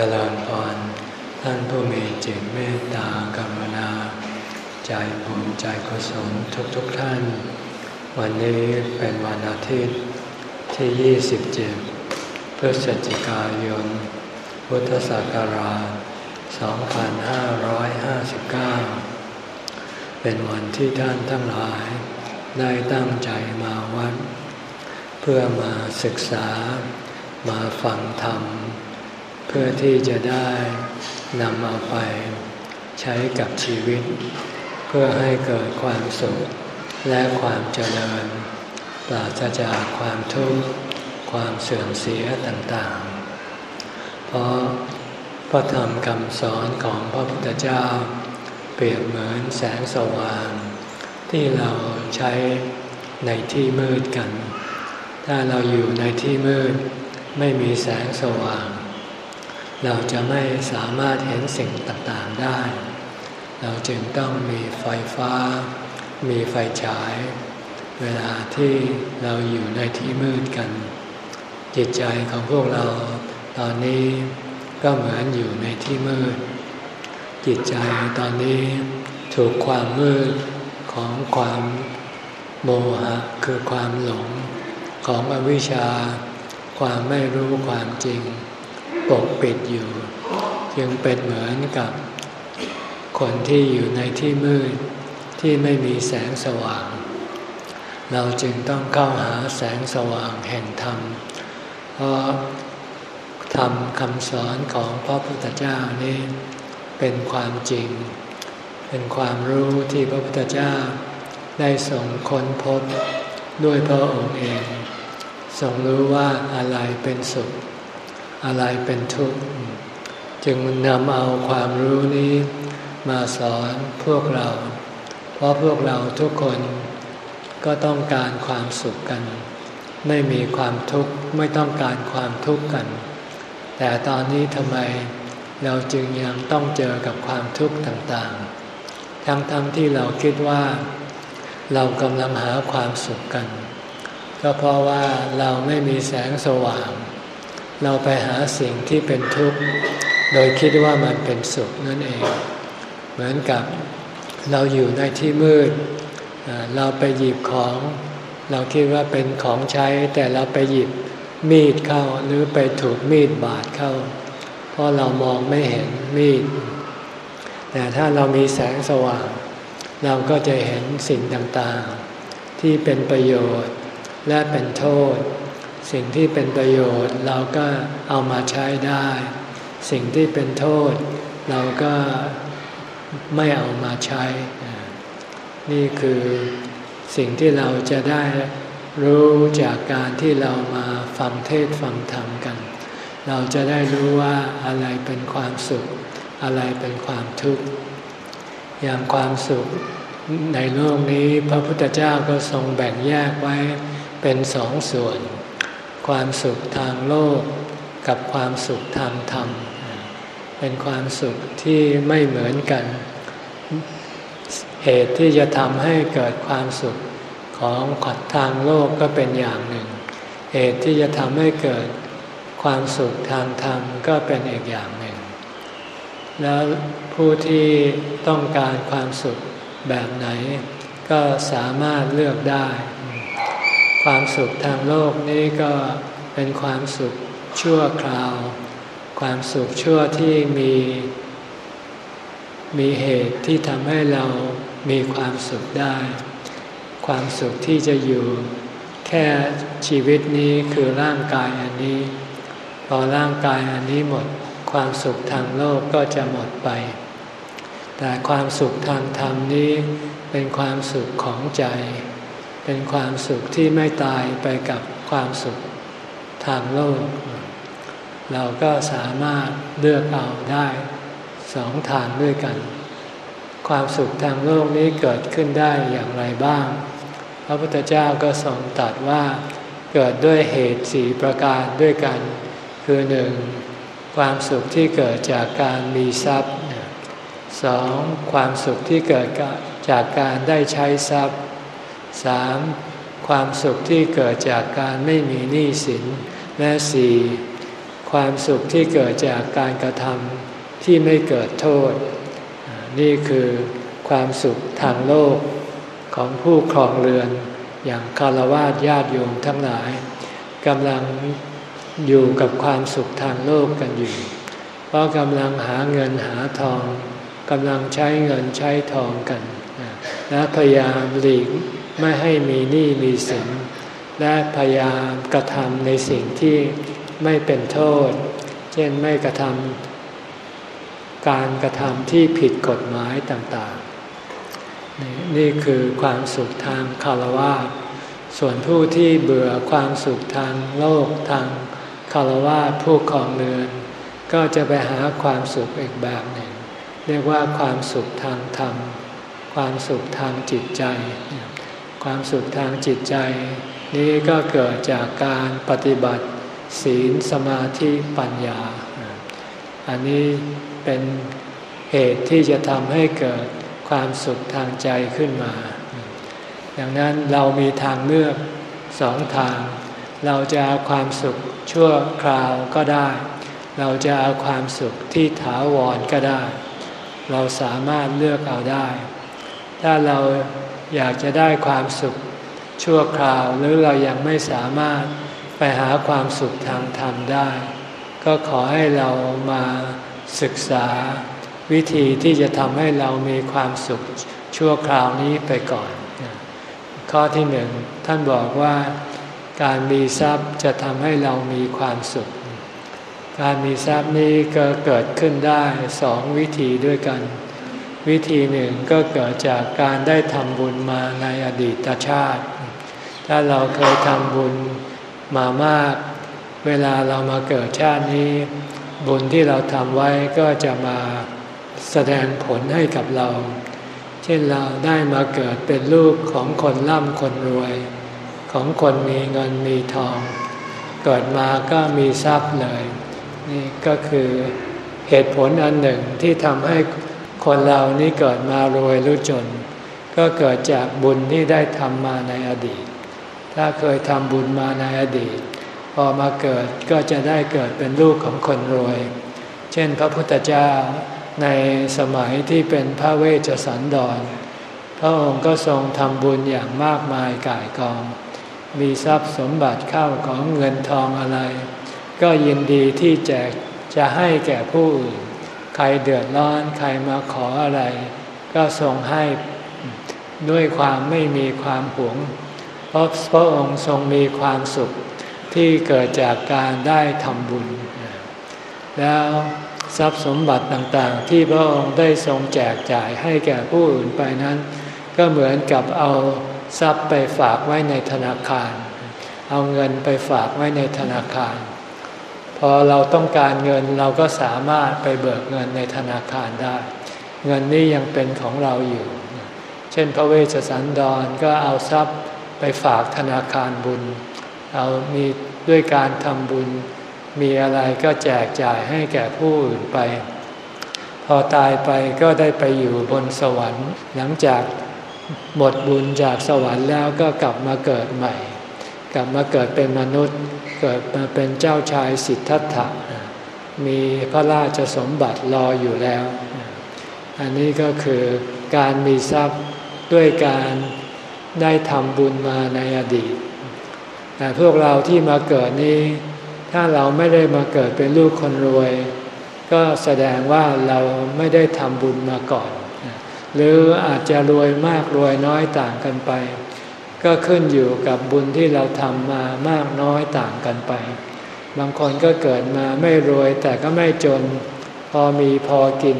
จริญพรท่านผู้มีจิตเมตตากรุณา ใจบุญใจกุศลทุกๆทท่าน วันนี้เป็นวันอาทิตย์ที่ 27 พฤศจิกายน พุทธศักราช 2559 เป็นวันที่ท่านทั้งหลายได้ตั้งใจมาวัด เพื่อมาศึกษามาฟังธรรมเพื่อที่จะได้นำเอาไปใช้กับชีวิต เพื่อให้เกิดความสุขและความเจริญปราศจากความทุกข์ความเสื่อมเสียต่างๆ เพราะพระธรรมคำสอนของพระพุทธเจ้า เปรียบเหมือนแสงสว่าง ที่เราใช้ในที่มืดกัน ถ้าเราอยู่ในที่มืดไม่มีแสงสว่าง เราจะไม่สามารถเห็นสิ่งต่างๆได้ เราจึงต้องมีไฟฟ้า มีไฟฉาย เวลาที่เราอยู่ในที่มืดกัน จิตใจของพวกเราตอนนี้ก็เหมือนอยู่ในที่มืด จิตใจตอนนี้ถูกความมืดของความโมหะคือความหลงของอวิชชา ความไม่รู้ความจริง ปกปิดอยู่ จึงเป็นเหมือนกับคนที่อยู่ในที่มืดที่ไม่มีแสงสว่าง เราจึงต้องเข้าหาแสงสว่างแห่งธรรม เพราะธรรมคำสอนของพระพุทธเจ้านี้เป็นความจริง เป็นความรู้ที่พระพุทธเจ้าได้ส่งค้นพบด้วยพระองค์เองทรงรู้ว่าอะไรเป็นสุข อะไรเป็นทุกข์ จึงนำเอาความรู้นี้มาสอนพวกเรา เพราะพวกเราทุกคนก็ต้องการความสุขกัน ไม่มีความทุกข์ไม่ต้องการความทุกข์กัน แต่ตอนนี้ทำไมเราจึงยังต้องเจอกับความทุกข์ต่างๆ ทั้งๆทที่เราคิดว่า เรากำลังหาความสุขกัน ก็เพราะว่าเราไม่มีแสงสว่าง เราไปหาสิ่งที่เป็นทุกข์ โดยคิดว่ามันเป็นสุขนั่นเอง เหมือนกับเราอยู่ในที่มืด เราไปหยิบของ เราคิดว่าเป็นของใช้ แต่เราไปหยิบมีดเข้าหรือไปถูกมีดบาดเข้า เพราะเรามองไม่เห็นมีด แต่ถ้าเรามีแสงสว่าง เราก็จะเห็นสิ่งต่างๆ ที่เป็นประโยชน์และเป็นโทษ สิ่งที่เป็นประโยชน์เราก็เอามาใช้ได้ สิ่งที่เป็นโทษ เราก็ไม่เอามาใช้ นี่คือสิ่งที่เราจะได้รู้จากการที่เรามาฟังเทศฟังธรรมกัน เราจะได้รู้ว่าอะไรเป็นความสุข อะไรเป็นความทุกข์อย่างความสุขในโลกนี้พระพุทธเจ้าก็ทรงแบ่งแยกไว้เป็นสองส่วน ความสุขทางโลก กับความสุขทางธรรม เป็นความสุขที่ไม่เหมือนกัน เหตุที่จะทำให้เกิดความสุขของขัดทางโลกก็เป็นอย่างหนึ่ง เหตุที่จะทำให้เกิดความสุขทางธรรมก็เป็นอีกอย่างหนึ่ง แล้วผู้ที่ต้องการความสุขแบบไหน ก็สามารถเลือกได้ ความสุขทางโลกนี้ก็เป็นความสุขชั่วคราว ความสุขชั่วที่มี มีเหตุที่ทำให้เรามีความสุขได้ ความสุขที่จะอยู่แค่ชีวิตนี้คือร่างกายอันนี้ พอร่างกายอันนี้หมดความสุขทางโลกก็จะหมดไป แต่ความสุขทางธรรมนี้เป็นความสุขของใจ เป็นความสุขที่ไม่ตายไปกับความสุขทางโลก เราก็สามารถเลือกเอาได้สองทางด้วยกัน ความสุขทางโลกนี้เกิดขึ้นได้อย่างไรบ้าง พระพุทธเจ้าก็ทรงตรัสว่าเกิดด้วยเหตุสี่ประการด้วยกัน คือหนึ่งความสุขที่เกิดจากการมีทรัพย์สองความสุขที่เกิดจากการได้ใช้ทรัพย์ สามความสุขที่เกิดจากการไม่มีหนี้สิน และสี่ความสุขที่เกิดจากการกระทำที่ไม่เกิดโทษ นี่คือความสุขทางโลกของผู้ครองเรือนอย่างคารวะญาติโยมทั้งหลายกำลังอยู่กับความสุขทางโลกกันอยู่ เพราะกำลังหาเงินหาทองกำลังใช้เงินใช้ทองกัน และพยายามหลีก ไม่ให้มีหนี้มีสินและพยายามกระทำในสิ่งที่ไม่เป็นโทษ เช่นไม่กระทำการกระทำที่ผิดกฎหมายต่างๆ นี่คือความสุขทางคารวะส่วนผู้ที่เบื่อความสุขทางโลกทางคารวะผู้ครองเรือน ก็จะไปหาความสุขอีกแบบหนึ่ง เรียกว่าความสุขทางธรรม ความสุขทางจิตใจ ความสุขทางจิตใจ นี้ก็เกิดจากการปฏิบัติ ศีลสมาธิปัญญา อันนี้เป็นเหตุที่จะทำให้เกิดความสุขทางใจขึ้นมา ดังนั้นเรามีทางเลือกสองทาง เราจะเอาความสุขชั่วคราวก็ได้ เราจะเอาความสุขที่ถาวรก็ได้ เราสามารถเลือกเอาได้ ถ้าเรา อยากจะได้ความสุขชั่วคราวหรือเรายังไม่สามารถไปหาความสุขทางธรรมได้ ก็ขอให้เรามาศึกษาวิธีที่จะทำให้เรามีความสุขชั่วคราวนี้ไปก่อน ข้อที่หนึ่งท่านบอกว่าการมีทรัพย์จะทำให้เรามีความสุข การมีทรัพย์นี้ก็เกิดขึ้นได้สองวิธีด้วยกัน วิธีหนึ่งก็เกิดจากการได้ทำบุญมาในอดีตชาติ ถ้าเราเคยทำบุญมามาก เวลาเรามาเกิดชาตินี้ บุญที่เราทำไว้ก็จะมาแสดงผลให้กับเรา เช่นเราได้มาเกิดเป็นลูกของคนร่ำคนรวย ของคนมีเงินมีทอง เกิดมาก็มีทรัพย์เลย นี่ก็คือเหตุผลอันหนึ่งที่ทำให้ คนเรานี้เกิดมารวยหรือจน ก็เกิดจากบุญที่ได้ทำมาในอดีต ถ้าเคยทำบุญมาในอดีต พอมาเกิดก็จะได้เกิดเป็นลูกของคนรวย เช่นพระพุทธเจ้าในสมัยที่เป็นพระเวชสันดร พระองค์ก็ทรงทำบุญอย่างมากมายกายกอง มีทรัพย์สมบัติเข้าของเงินทองอะไร ก็ยินดีที่จะจะให้แก่ผู้อื่น ใครเดือดร้อนใครมาขออะไร ก็ทรงให้ด้วยความไม่มีความหวง เพราะพระองค์ทรงมีความสุขที่เกิดจากการได้ทำบุญ แล้วทรัพย์สมบัติต่างๆ ที่พระองค์ได้ทรงแจกจ่ายให้แก่ผู้อื่นไปนั้น ก็เหมือนกับเอาทรัพย์ไปฝากไว้ในธนาคาร เอาเงินไปฝากไว้ในธนาคาร พอเราต้องการเงินเราก็สามารถไปเบิกเงินในธนาคารได้ เงินนี้ยังเป็นของเราอยู่ เช่นพระเวชสันดรก็เอาทรัพย์ไปฝากธนาคารบุญ เอามีด้วยการทำบุญ มีอะไรก็แจกจ่ายให้แก่ผู้อื่นไป พอตายไปก็ได้ไปอยู่บนสวรรค์ หลังจากหมดบุญจากสวรรค์แล้วก็กลับมาเกิดใหม่ กลับมาเกิดเป็นมนุษย์ เกิดมาเป็นเจ้าชายสิทธัตถะมีพระราชสมบัติรออยู่แล้ว อันนี้ก็คือการมีทรัพย์ด้วยการได้ทำบุญมาในอดีต แต่พวกเราที่มาเกิดนี้ ถ้าเราไม่ได้มาเกิดเป็นลูกคนรวย ก็แสดงว่าเราไม่ได้ทำบุญมาก่อน หรืออาจจะรวยมากรวยน้อยต่างกันไป ก็ขึ้นอยู่กับบุญที่เราทำมามากน้อยต่างกันไป บางคนก็เกิดมาไม่รวยแต่ก็ไม่จน พอมีพอกิน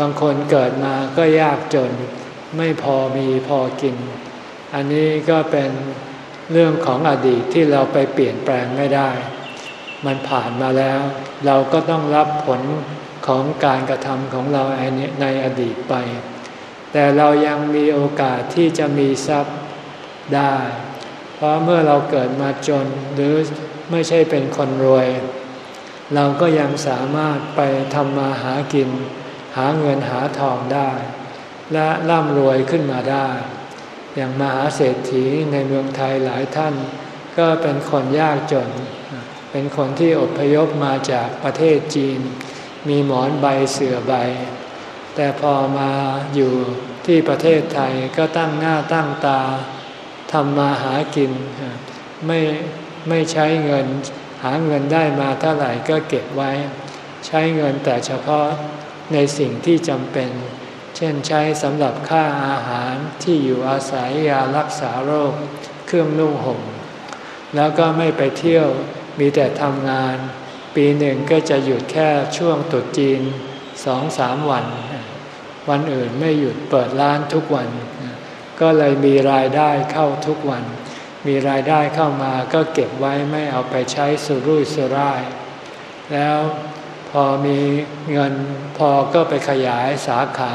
บางคนเกิดมาก็ยากจน ไม่พอมีพอกิน อันนี้ก็เป็นเรื่องของอดีตที่เราไปเปลี่ยนแปลงไม่ได้ มันผ่านมาแล้ว เราก็ต้องรับผลของการกระทำของเราในอดีตไป แต่เรายังมีโอกาสที่จะมีทรัพย์ ได้ เพราะเมื่อเราเกิดมาจนหรือไม่ใช่เป็นคนรวย เราก็ยังสามารถไปทำมาหากิน หาเงินหาทองได้ และร่ำรวยขึ้นมาได้ อย่างมหาเศรษฐีในเมืองไทยหลายท่าน ก็เป็นคนยากจน เป็นคนที่อพยพมาจากประเทศจีน มีหมอนใบเสือใบ แต่พอมาอยู่ที่ประเทศไทยก็ตั้งหน้าตั้งตา ทำมาหากินไม่ไม่ใช้เงิน หาเงินได้มาเท่าไหร่ก็เก็บไว้ ใช้เงินแต่เฉพาะในสิ่งที่จำเป็น เช่นใช้สำหรับค่าอาหารที่อยู่อาศัยยารักษาโรค เครื่องนุ่งห่มแล้วก็ไม่ไปเที่ยวมีแต่ทำงาน ปีหนึ่งก็จะหยุดแค่ช่วงตุดจีนสองสามวัน วันอื่นไม่หยุดเปิดร้านทุกวัน ก็เลยมีรายได้เข้าทุกวัน มีรายได้เข้ามาก็เก็บไว้ไม่เอาไปใช้สุรุ่ยสุร่าย แล้วพอมีเงินพอก็ไปขยายสาขา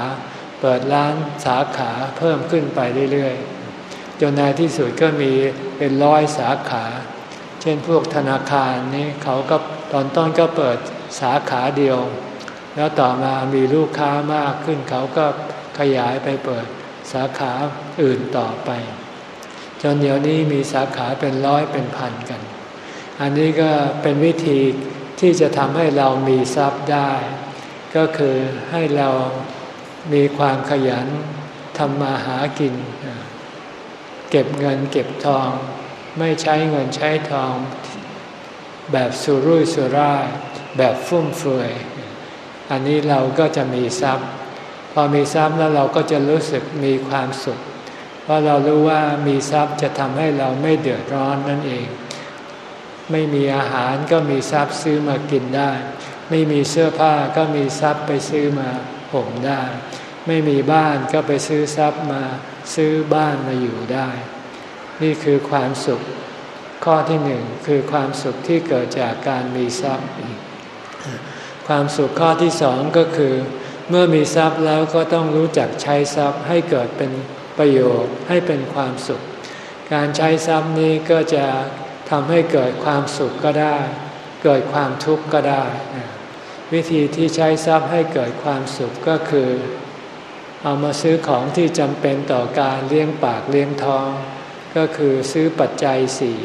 เปิดร้านสาขาเพิ่มขึ้นไปเรื่อยๆ จนในที่สุดก็มีเป็นร้อยสาขา เช่นพวกธนาคารนี่เขาก็ตอนต้นก็เปิดสาขาเดียว แล้วต่อมามีลูกค้ามากขึ้นเขาก็ขยายไปเปิด สาขาอื่นต่อไป จนเดี๋ยวนี้มีสาขาเป็นร้อยเป็นพันกัน อันนี้ก็เป็นวิธีที่จะทำให้เรามีทรัพย์ได้ ก็คือให้เรามีความขยันทำมาหากิน เก็บเงินเก็บทอง ไม่ใช้เงินใช้ทอง แบบสุรุ่ยสุร่ายแบบฟุ่มเฟือย อันนี้เราก็จะมีทรัพย์ พอมีทรัพย์แล้วเราก็จะรู้สึกมีความสุข เพราะเรารู้ว่ามีทรัพย์จะทำให้เราไม่เดือดร้อนนั่นเอง ไม่มีอาหารก็มีทรัพย์ซื้อมากินได้ ไม่มีเสื้อผ้าก็มีทรัพย์ไปซื้อมาห่มได้ ไม่มีบ้านก็ไปซื้อทรัพย์มาซื้อบ้านมาอยู่ได้ นี่คือความสุขข้อที่หนึ่งคือความสุขที่เกิดจากการมีทรัพย์ ความสุขข้อที่สองก็คือ เมื่อมีทรัพย์แล้วก็ต้องรู้จักใช้ทรัพย์ให้เกิดเป็นประโยชน์ให้เป็นความสุข การใช้ทรัพย์นี้ก็จะทำให้เกิดความสุขก็ได้ เกิดความทุกข์ก็ได้ วิธีที่ใช้ทรัพย์ให้เกิดความสุขก็คือ เอามาซื้อของที่จำเป็นต่อการเลี้ยงปากเลี้ยงท้อง ก็คือซื้อปัจจัยสี่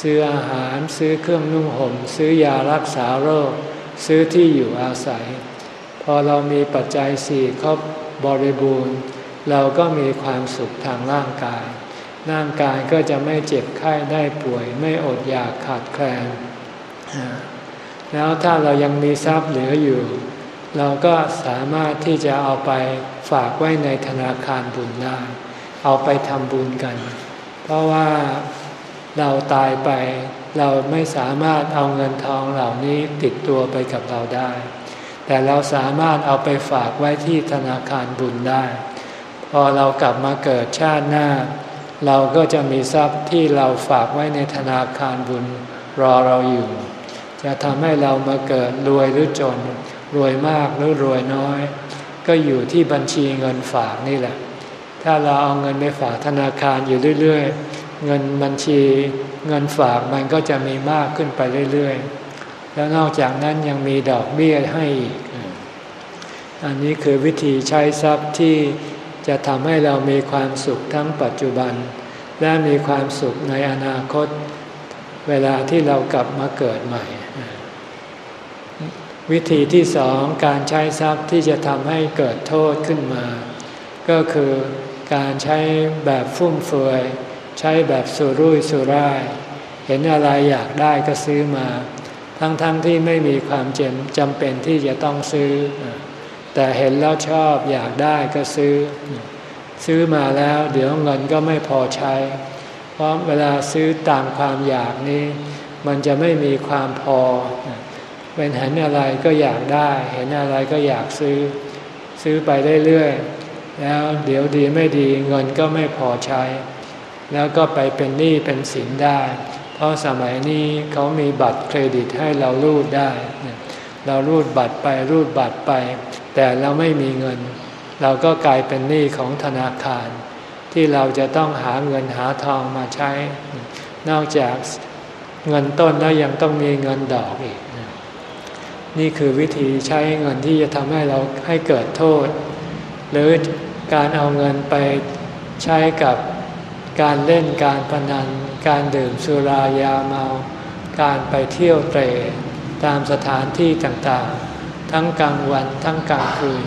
ซื้ออาหารซื้อเครื่องนุ่งห่ม ซื้อยารักษาโรค ซื้อที่อยู่อาศัย พอเรามีปัจจัยสี่ครบบริบูรณ์ เราก็มีความสุขทางร่างกาย ร่างกายก็จะไม่เจ็บไข้ได้ป่วย ไม่อดอยากขาดแคลน แล้วถ้าเรายังมีทรัพย์เหลืออยู่ เราก็สามารถที่จะเอาไปฝากไว้ในธนาคารบุญได้เอาไปทำบุญกัน เพราะว่าเราตายไปเราไม่สามารถเอาเงินทองเหล่านี้ติดตัวไปกับเราได้ แต่เราสามารถเอาไปฝากไว้ที่ธนาคารบุญได้ พอเรากลับมาเกิดชาติหน้า เราก็จะมีทรัพย์ที่เราฝากไว้ในธนาคารบุญรอเราอยู่ จะทำให้เรามาเกิดรวยหรือจน รวยมากหรือรวยน้อย ก็อยู่ที่บัญชีเงินฝากนี่แหละ ถ้าเราเอาเงินไปฝากธนาคารอยู่เรื่อย ๆ เงินบัญชีเงินฝากมันก็จะมีมากขึ้นไปเรื่อย ๆ แล้วนอกจากนั้นยังมีดอกเบี้ยให้อีก อันนี้คือวิธีใช้ทรัพย์ที่จะทำให้เรามีความสุขทั้งปัจจุบัน และมีความสุขในอนาคต เวลาที่เรากลับมาเกิดใหม่ วิธีที่สองการใช้ทรัพย์ที่จะทำให้เกิดโทษขึ้นมา ก็คือการใช้แบบฟุ่มเฟือย ใช้แบบสุรุ่ยสุร่าย เห็นอะไรอยากได้ก็ซื้อมา ทั้งๆทที่ไม่มีความจำเป็นที่จะต้องซื้อ แต่เห็นแล้วชอบอยากได้ก็ซื้อ ซื้อมาแล้วเดี๋ยวเงินก็ไม่พอใช้ เพราะเวลาซื้อตามความอยากนี้ มันจะไม่มีความพอ เป็นเห็นอะไรก็อยากได้ เห็นอะไรก็อยากซื้อ ซื้อไปเรื่อยๆแล้วเดี๋ยวดีไม่ดีเงินก็ไม่พอใช้ แล้วก็ไปเป็นหนี้เป็นสินได้ เพราะสมัยนี้เขามีบัตรเครดิตให้เรารูดได้ เรารูดบัตรไปรูดบัตรไป แต่เราไม่มีเงิน เราก็กลายเป็นหนี้ของธนาคาร ที่เราจะต้องหาเงินหาทองมาใช้ นอกจากเงินต้นแล้วยังต้องมีเงินดอกอีก นี่คือวิธีใช้เงินที่จะทำให้เราให้เกิดโทษ หรือการเอาเงินไปใช้กับ การเล่นการพนัน การดื่มสุรายาเมา การไปเที่ยวเตรตามสถานที่ต่างๆ ทั้งกลางวันทั้งกลางคืน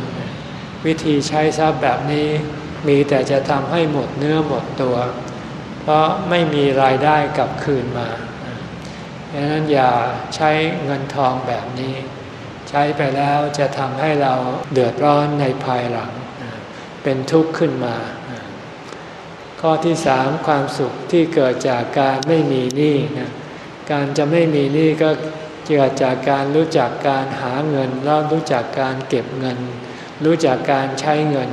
วิธีใช้ทรัพย์แบบนี้มีแต่จะทำให้หมดเนื้อหมดตัว เพราะไม่มีรายได้กลับคืนมาดังนั้นอย่าใช้เงินทองแบบนี้ ใช้ไปแล้วจะทำให้เราเดือดร้อนในภายหลัง เป็นทุกข์ขึ้นมา ข้อที่สามความสุขที่เกิดจากการไม่มีหนี้นะการจะไม่มีหนี้ก็เกิดจากการรู้จักการหาเงินแล้วรู้จักการเก็บเงิน รู้จักการใช้เงิน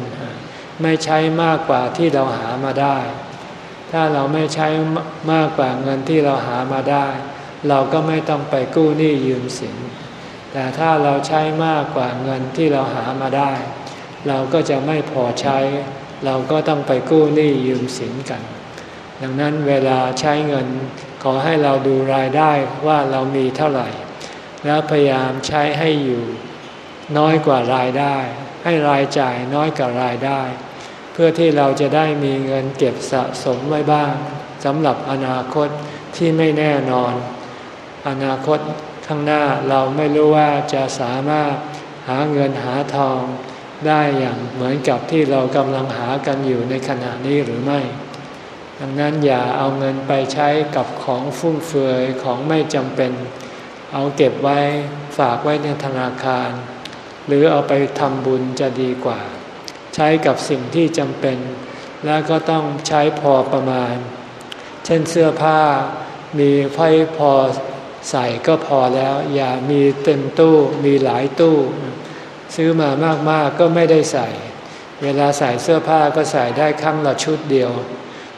ไม่ใช้มากกว่าที่เราหามาได้ ถ้าเราไม่ใช้มากกว่าเงินที่เราหามาได้ เราก็ไม่ต้องไปกู้หนี้ยืมสิน แต่ถ้าเราใช้มากกว่าเงินที่เราหามาได้ เราก็จะไม่พอใช้ เราก็ต้องไปกู้หนี้ยืมสินกัน ดังนั้นเวลาใช้เงินขอให้เราดูรายได้ว่าเรามีเท่าไหร่ แล้วพยายามใช้ให้อยู่น้อยกว่ารายได้ ให้รายจ่ายน้อยกว่ารายได้ เพื่อที่เราจะได้มีเงินเก็บสะสมไว้บ้างสำหรับอนาคตที่ไม่แน่นอน อนาคตข้างหน้าเราไม่รู้ว่าจะสามารถหาเงินหาทอง ได้อย่างเหมือนกับที่เรากำลังหากันอยู่ในขณะนี้หรือไม่ ดังนั้นอย่าเอาเงินไปใช้กับของฟุ่มเฟือยของไม่จำเป็น เอาเก็บไว้ฝากไว้ในธนาคาร หรือเอาไปทำบุญจะดีกว่า ใช้กับสิ่งที่จำเป็น แล้วก็ต้องใช้พอประมาณ เช่นเสื้อผ้ามีไฟพอใส่ก็พอแล้ว อย่ามีเต็มตู้มีหลายตู้ ซื้อมามากๆก็ไม่ได้ใส่ เวลาใส่เสื้อผ้าก็ใส่ได้ครั้งละชุดเดียว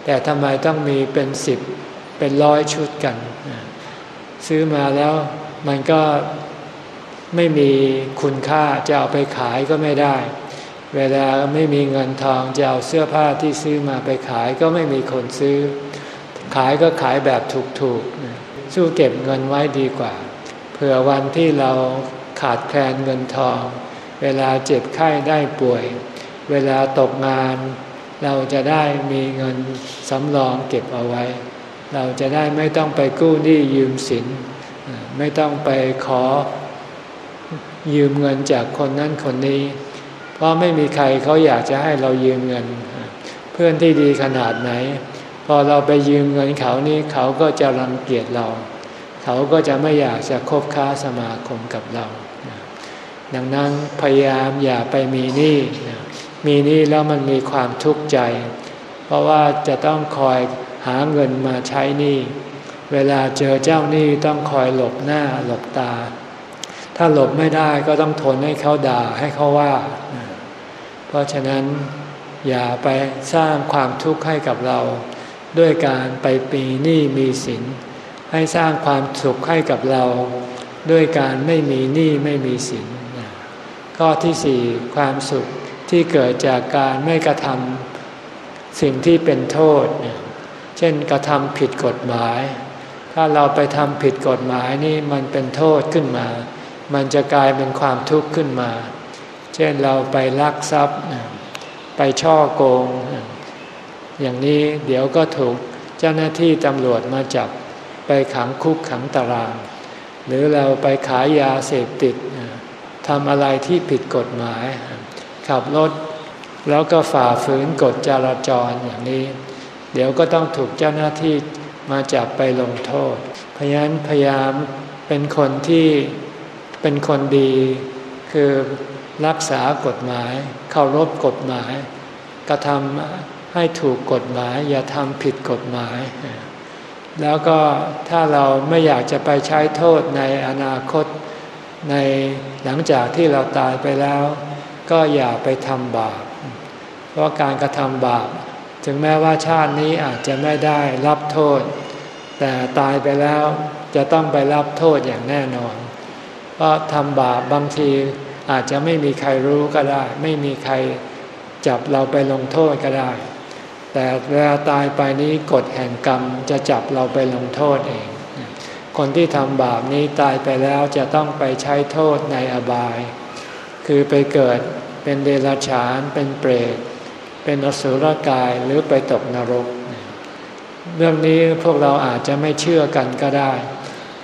แต่ทำไมต้องมีเป็นสิบเป็นร้อยชุดกัน ซื้อมาแล้วมันก็ไม่มีคุณค่าจะเอาไปขายก็ไม่ได้ เวลาไม่มีเงินทองจะเอาเสื้อผ้าที่ซื้อมาไปขายก็ไม่มีคนซื้อ ขายก็ขายแบบถูกๆ สู้เก็บเงินไว้ดีกว่า เผื่อวันที่เราขาดแคลนเงินทอง เวลาเจ็บไข้ได้ป่วย เวลาตกงาน เราจะได้มีเงินสำรองเก็บเอาไว้ เราจะได้ไม่ต้องไปกู้หนี้ยืมสิน ไม่ต้องไปขอยืมเงินจากคนนั้นคนนี้ เพราะไม่มีใครเขาอยากจะให้เรายืมเงิน เพื่อนที่ดีขนาดไหน พอเราไปยืมเงินเขานี่เขาก็จะรังเกียจเรา เขาก็จะไม่อยากจะคบค้าสมาคมกับเรา ดังนั้นพยายามอย่าไปมีหนี้มีหนี้แล้วมันมีความทุกข์ใจ เพราะว่าจะต้องคอยหาเงินมาใช้หนี้เวลาเจอเจ้าหนี้ต้องคอยหลบหน้าหลบตา ถ้าหลบไม่ได้ก็ต้องทนให้เขาด่าให้เขาว่า เพราะฉะนั้นอย่าไปสร้างความทุกข์ให้กับเรา ด้วยการไปปีหนี้มีสิน ให้สร้างความสุขให้กับเรา ด้วยการไม่มีหนี้ไม่มีสิน ข้อที่สี่ความสุขที่เกิดจากการไม่กระทำสิ่งที่เป็นโทษ เช่นกระทำผิดกฎหมาย ถ้าเราไปทำผิดกฎหมายนี่มันเป็นโทษขึ้นมา มันจะกลายเป็นความทุกข์ขึ้นมา เช่นเราไปลักทรัพย์ ไปช่อโกง อย่างนี้เดี๋ยวก็ถูกเจ้าหน้าที่ตำรวจมาจับไปขังคุกขังตาราง หรือเราไปขายยาเสพติด ทำอะไรที่ผิดกฎหมาย ขับรถแล้วก็ฝ่าฝืนกฎจราจรอย่างนี้ เดี๋ยวก็ต้องถูกเจ้าหน้าที่มาจับไปลงโทษพยานพยายามเป็นคนที่เป็นคนดี คือรักษากฎหมาย เคารพกฎหมายกระทำให้ถูกกฎหมาย อย่าทำผิดกฎหมาย แล้วก็ถ้าเราไม่อยากจะไปใช้โทษในอนาคต ในหลังจากที่เราตายไปแล้ว ก็อย่าไปทำบาป เพราะการกระทำบาป ถึงแม้ว่าชาตินี้อาจจะไม่ได้รับโทษ แต่ตายไปแล้วจะต้องไปรับโทษอย่างแน่นอน เพราะทำบาปบางทีอาจจะไม่มีใครรู้ก็ได้ ไม่มีใครจับเราไปลงโทษก็ได้ แต่เวลาตายไปนี้กฎแห่งกรรมจะจับเราไปลงโทษเอง คนที่ทำบาปนี้ตายไปแล้วจะต้องไปใช้โทษในอบาย คือไปเกิดเป็นเดรัจฉาน เป็นเปรต เป็นอสุรกายหรือไปตกนรก เรื่องนี้พวกเราอาจจะไม่เชื่อกันก็ได้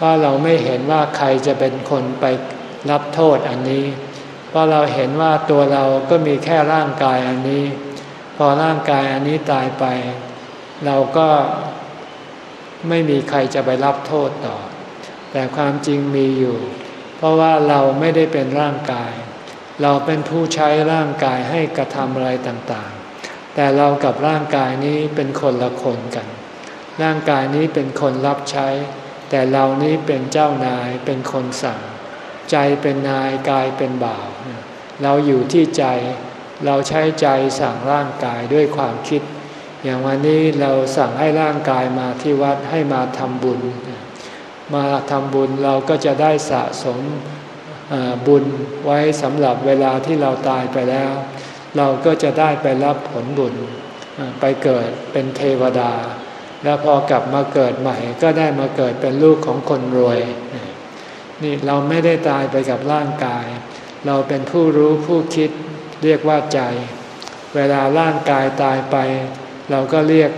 ถราะเราไม่เห็นว่าใครจะเป็นคนไปรับโทษอันนี้เพราะเราเห็นว่าตัวเราก็มีแค่ร่างกายอันนี้ พอร่างกายอันนี้ตายไป เราก็ ไม่มีใครจะไปรับโทษต่อ แต่ความจริงมีอยู่ เพราะว่าเราไม่ได้เป็นร่างกาย เราเป็นผู้ใช้ร่างกายให้กระทำอะไรต่างๆ แต่เรากับร่างกายนี้เป็นคนละคนกัน ร่างกายนี้เป็นคนรับใช้ แต่เรานี้เป็นเจ้านายเป็นคนสั่ง ใจเป็นนายกายเป็นบ่าว เราอยู่ที่ใจ เราใช้ใจสั่งร่างกายด้วยความคิด อย่างวันนี้เราสั่งให้ร่างกายมาที่วัดให้มาทำบุญ มาทำบุญเราก็จะได้สะสมบุญไว้สำหรับเวลาที่เราตายไปแล้ว เราก็จะได้ไปรับผลบุญไปเกิดเป็นเทวดา แล้วพอกลับมาเกิดใหม่ ก็ได้มาเกิดเป็นลูกของคนรวย นี่เราไม่ได้ตายไปกับร่างกาย เราเป็นผู้รู้ผู้คิดเรียกว่าใจ เวลาร่างกายตายไป เราก็เรียก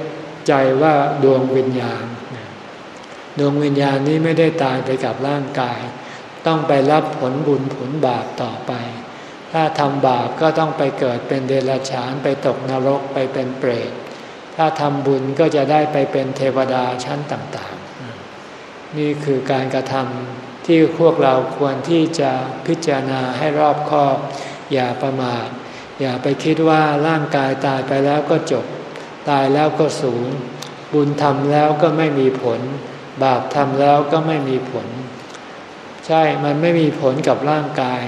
ใจว่าดวงวิญญาณ ดวงวิญญาณนี้ไม่ได้ตายไปกับร่างกาย ต้องไปรับผลบุญผลบาปต่อไป ถ้าทำบาปก็ต้องไปเกิดเป็นเดรัจฉานไปตกนรกไปเป็นเปรต ถ้าทำบุญก็จะได้ไปเป็นเทวดาชั้นต่างๆ นี่คือการกระทำที่พวกเราควรที่จะพิจารณาให้รอบคอบ อย่าประมาทอย่าไปคิดว่าร่างกายตายไปแล้วก็จบ ตายแล้วก็สูง บุญทำแล้วก็ไม่มีผล บาปทำแล้วก็ไม่มีผล ใช่มันไม่มีผลกับร่างกาย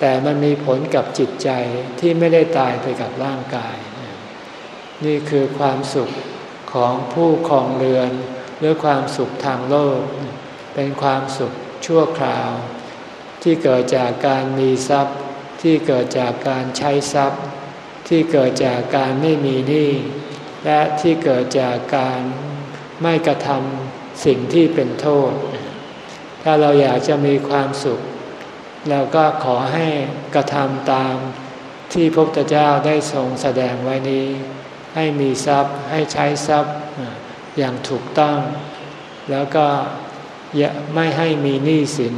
แต่มันมีผลกับจิตใจที่ไม่ได้ตายไปกับร่างกาย นี่คือความสุขของผู้ครองเรือน หรือความสุขทางโลก เป็นความสุขชั่วคราว ที่เกิดจากการมีทรัพย์ ที่เกิดจากการใช้ทรัพย์ ที่เกิดจากการไม่มีหนี้ และที่เกิดจากการไม่กระทำสิ่งที่เป็นโทษ ถ้าเราอยากจะมีความสุข เราก็ขอให้กระทำตามที่พระพุทธเจ้าได้ทรงแสดงไว้นี้ ให้มีทรัพย์ให้ใช้ทรัพย์อย่างถูกต้อง แล้วก็อย่าไม่ให้มีหนี้สิน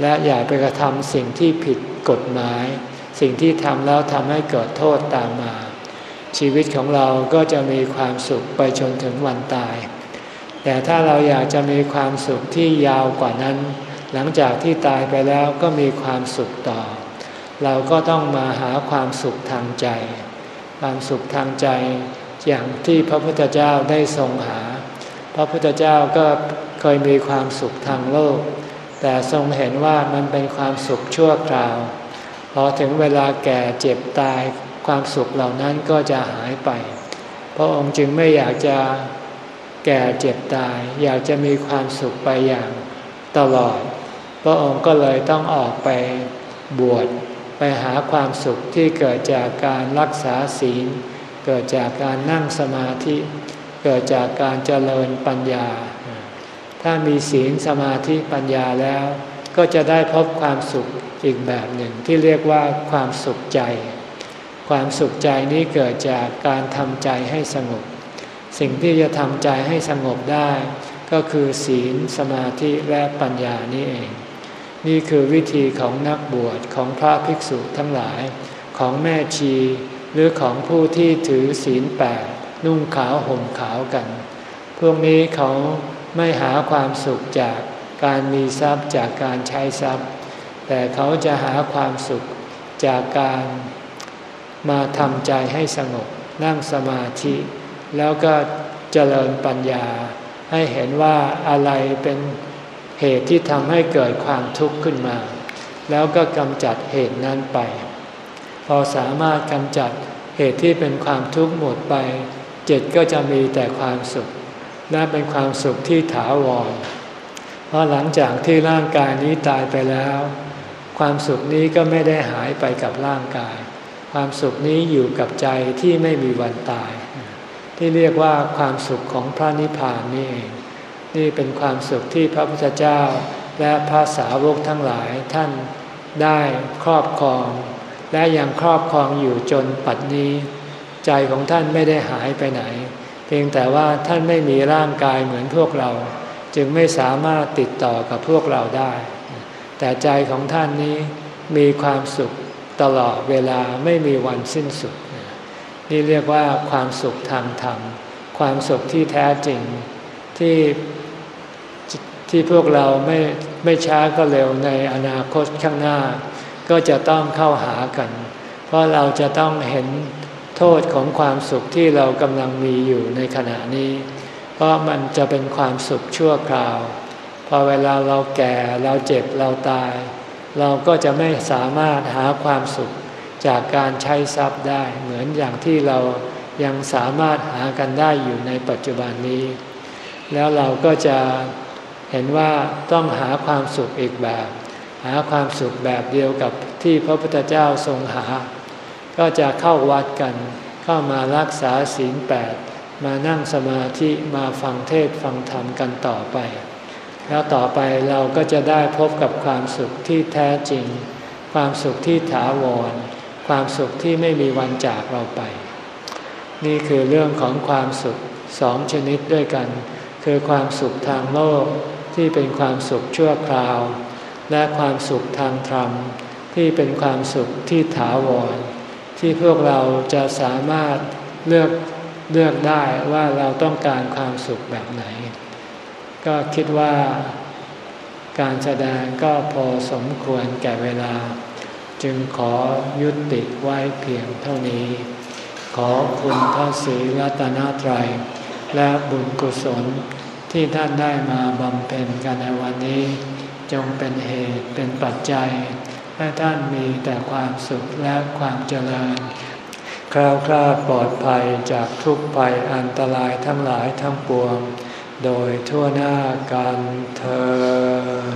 และอย่าไปกระทำสิ่งที่ผิดกฎหมาย สิ่งที่ทำแล้วทำให้เกิดโทษตามมา ชีวิตของเราก็จะมีความสุขไปจนถึงวันตาย แต่ถ้าเราอยากจะมีความสุขที่ยาวกว่านั้น หลังจากที่ตายไปแล้วก็มีความสุขต่อ เราก็ต้องมาหาความสุขทางใจ ความสุขทางใจอย่างที่พระพุทธเจ้าได้ทรงหา พระพุทธเจ้าก็เคยมีความสุขทางโลก แต่ทรงเห็นว่ามันเป็นความสุขชั่วคราว พอถึงเวลาแก่เจ็บตาย ความสุขเหล่านั้นก็จะหายไป พระองค์จึงไม่อยากจะแก่เจ็บตาย อยากจะมีความสุขไปอย่างตลอด พระองค์ก็เลยต้องออกไปบวชไปหาความสุขที่เกิดจากการรักษาศีล เกิดจากการนั่งสมาธิ เกิดจากการเจริญปัญญา ถ้ามีศีลสมาธิปัญญาแล้ว ก็จะได้พบความสุขอีกแบบหนึ่งที่เรียกว่าความสุขใจ ความสุขใจนี้เกิดจากการทำใจให้สงบ สิ่งที่จะทำใจให้สงบได้ ก็คือศีลสมาธิและปัญญานี่เอง นี่คือวิธีของนักบวชของพระภิกษุทั้งหลาย ของแม่ชี หรือของผู้ที่ถือศีลแปดนุ่งขาวห่มขาวกัน พวกนี้เขาไม่หาความสุขจากการมีทรัพย์จากการใช้ทรัพย์ แต่เขาจะหาความสุขจากการ มาทำใจให้สงบนั่งสมาธิ แล้วก็เจริญปัญญา ให้เห็นว่าอะไรเป็นเหตุที่ทำให้เกิดความทุกข์ขึ้นมา แล้วก็กำจัดเหตุนั้นไป พอสามารถกำจัดเหตุที่เป็นความทุกข์หมดไปจิตก็จะมีแต่ความสุข และเป็นความสุขที่ถาวร เพราะหลังจากที่ร่างกายนี้ตายไปแล้ว ความสุขนี้ก็ไม่ได้หายไปกับร่างกาย ความสุขนี้อยู่กับใจที่ไม่มีวันตาย ที่เรียกว่าความสุขของพระนิพพานนี่เองนี่เป็นความสุขที่พระพุทธเจ้าและพระสาวกทั้งหลายท่านได้ครอบครอง และยังครอบครองอยู่จนปัจนี้ใจของท่านไม่ได้หายไปไหน เพียงแต่ว่าท่านไม่มีร่างกายเหมือนพวกเรา จึงไม่สามารถติดต่อกับพวกเราได้ แต่ใจของท่านนี้มีความสุข ตลอดเวลาไม่มีวันสิ้นสุด นี่เรียกว่าความสุขทางธรรม ความสุขที่แท้จริงที่ที่พวกเราไม่ไม่ช้าก็เร็วในอนาคตข้างหน้า ก็จะต้องเข้าหากัน เพราะเราจะต้องเห็นโทษของความสุขที่เรากำลังมีอยู่ในขณะนี้ เพราะมันจะเป็นความสุขชั่วคราว พอเวลาเราแก่เราเจ็บเราตาย เราก็จะไม่สามารถหาความสุขจากการใช้ทรัพย์ได้ เหมือนอย่างที่เรายังสามารถหากันได้อยู่ในปัจจุบันนี้ แล้วเราก็จะเห็นว่าต้องหาความสุขอีกแบบ หาความสุขแบบเดียวกับที่พระพุทธเจ้าทรงหา ก็จะเข้าวัดกัน เข้ามารักษาศีลแปดมานั่งสมาธิมาฟังเทศฟังธรรมกันต่อไป แล้วต่อไปเราก็จะได้พบกับความสุขที่แท้จริง ความสุขที่ถาวร ความสุขที่ไม่มีวันจากเราไป นี่คือเรื่องของความสุขสองชนิดด้วยกัน คือความสุขทางโลกที่เป็นความสุขชั่วคราว และความสุขทางธรรม ที่เป็นความสุขที่ถาวร ที่พวกเราจะสามารถเลือกเลือกได้ว่าเราต้องการความสุขแบบไหน ก็คิดว่าการแสดงก็พอสมควรแก่เวลา จึงขอยุติไว้เพียงเท่านี้ ขอคุณพระศรีรัตนตรัย และบุญกุศลที่ท่านได้มาบำเพ็ญกันในวันนี้ จงเป็นเหตุเป็นปัจจัย ให้ท่านมีแต่ความสุขและความเจริญคราวคลาดปลอดภัยจากทุกภัยอันตรายทั้งหลายทั้งปวง โดยทั่วหน้ากันเธอ